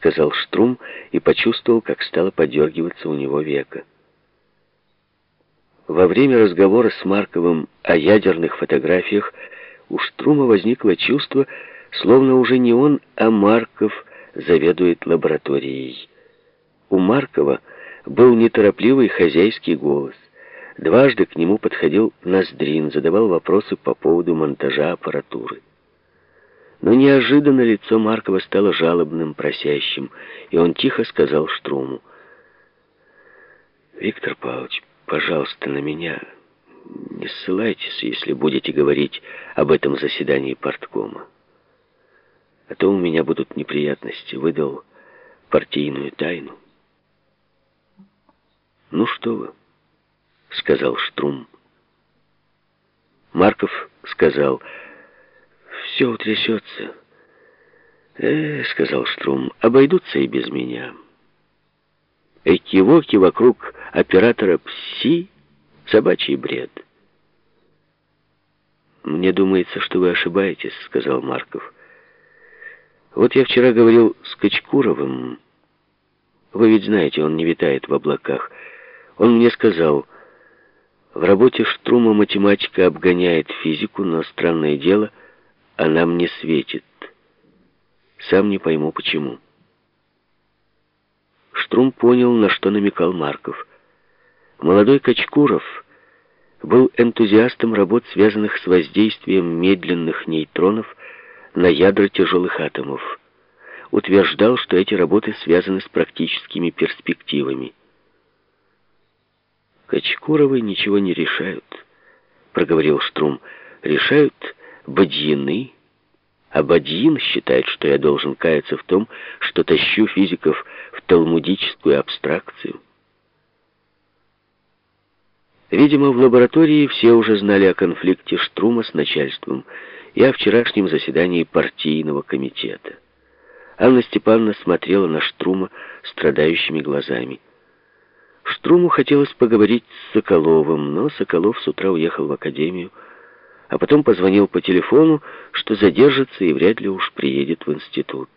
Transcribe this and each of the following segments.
сказал Штрум и почувствовал, как стало подергиваться у него века. Во время разговора с Марковым о ядерных фотографиях у Штрума возникло чувство, словно уже не он, а Марков заведует лабораторией. У Маркова был неторопливый хозяйский голос. Дважды к нему подходил Ноздрин, задавал вопросы по поводу монтажа аппаратуры. Но неожиданно лицо Маркова стало жалобным, просящим, и он тихо сказал Штруму. «Виктор Павлович, пожалуйста, на меня не ссылайтесь, если будете говорить об этом заседании парткома. А то у меня будут неприятности. Выдал партийную тайну». «Ну что вы?» — сказал Штрум. Марков сказал, «Все утрясется». «Э, — сказал Штрум, — обойдутся и без меня. Экивоки вокруг оператора ПСИ — собачий бред. «Мне думается, что вы ошибаетесь», — сказал Марков. «Вот я вчера говорил с Качкуровым. Вы ведь знаете, он не витает в облаках». Он мне сказал, в работе Штрума математика обгоняет физику, но странное дело, она мне светит. Сам не пойму, почему. Штрум понял, на что намекал Марков. Молодой Качкуров был энтузиастом работ, связанных с воздействием медленных нейтронов на ядра тяжелых атомов. Утверждал, что эти работы связаны с практическими перспективами. Качкуровы ничего не решают, проговорил Штрум. Решают бадьины. А Бадьин считает, что я должен каяться в том, что тащу физиков в талмудическую абстракцию. Видимо, в лаборатории все уже знали о конфликте Штрума с начальством и о вчерашнем заседании партийного комитета. Анна Степановна смотрела на Штрума страдающими глазами. Штруму хотелось поговорить с Соколовым, но Соколов с утра уехал в академию, а потом позвонил по телефону, что задержится и вряд ли уж приедет в институт.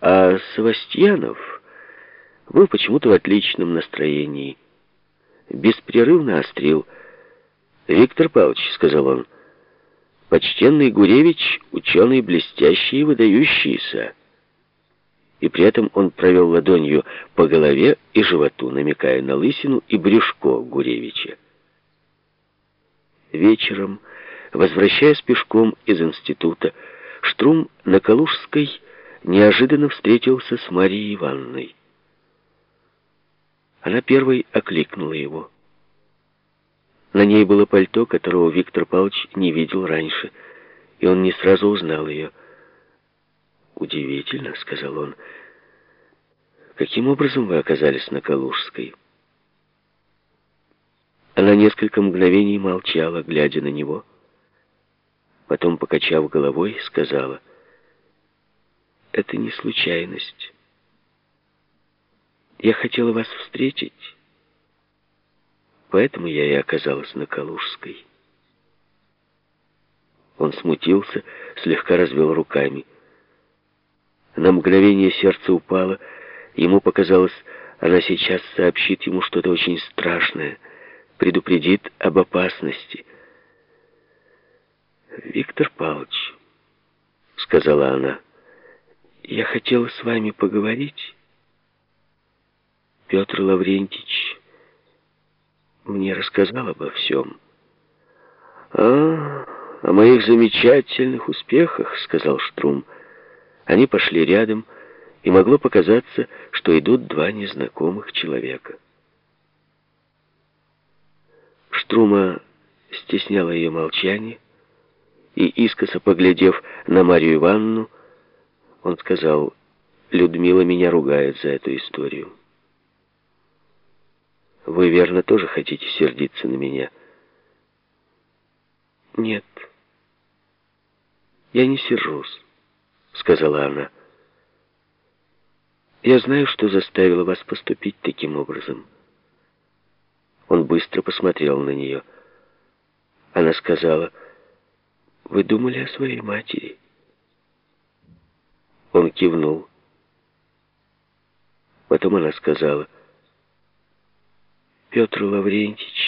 А Савастьянов был почему-то в отличном настроении. Беспрерывно острил. «Виктор Павлович», — сказал он, — «почтенный Гуревич — ученый блестящий и выдающийся» и при этом он провел ладонью по голове и животу, намекая на лысину и брюшко Гуревича. Вечером, возвращаясь пешком из института, Штрум на Калужской неожиданно встретился с Марией Ивановной. Она первой окликнула его. На ней было пальто, которого Виктор Павлович не видел раньше, и он не сразу узнал ее — «Удивительно», — сказал он. «Каким образом вы оказались на Калужской?» Она несколько мгновений молчала, глядя на него. Потом, покачав головой, сказала, «Это не случайность. Я хотела вас встретить, поэтому я и оказалась на Калужской». Он смутился, слегка развел руками. На мгновение сердце упало. Ему показалось, она сейчас сообщит ему что-то очень страшное, предупредит об опасности. «Виктор Павлович», — сказала она, — «я хотела с вами поговорить. Петр Лаврентич мне рассказал обо всем». «А, о моих замечательных успехах», — сказал Штрум, — они пошли рядом, и могло показаться, что идут два незнакомых человека. Штрума стесняла ее молчание, и, искоса поглядев на Марию Ивановну, он сказал, «Людмила меня ругает за эту историю. Вы, верно, тоже хотите сердиться на меня?» «Нет, я не сержусь». — сказала она. «Я знаю, что заставила вас поступить таким образом». Он быстро посмотрел на нее. Она сказала, «Вы думали о своей матери?» Он кивнул. Потом она сказала, «Петр Лаврентич,